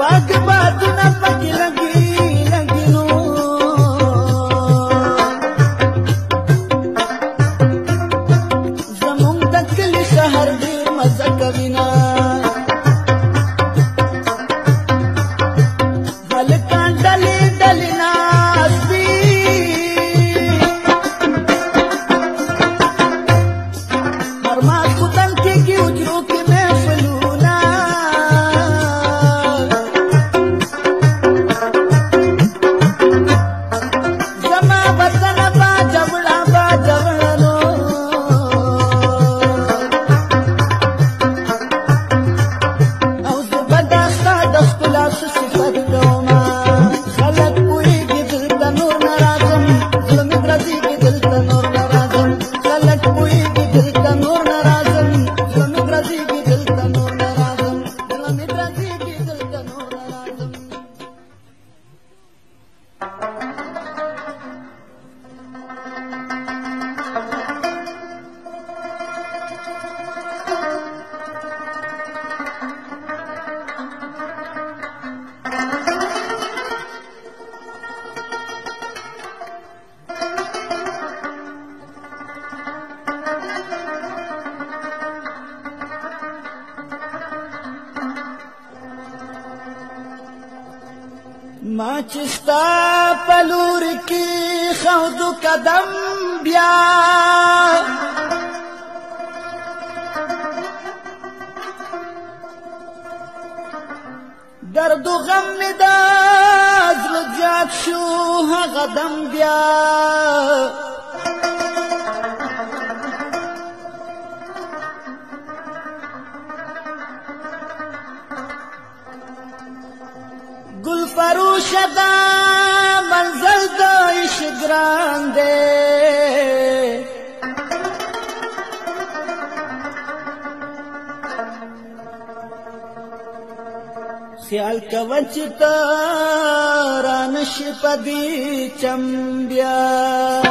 Bagra ما چستا پلور کی خود قدم بیا درد و غم می دا زلجات شو هغه دم بیا شدا منزل د عشق ګران دی خیال کوم چې تا را نشي پدې چم بیا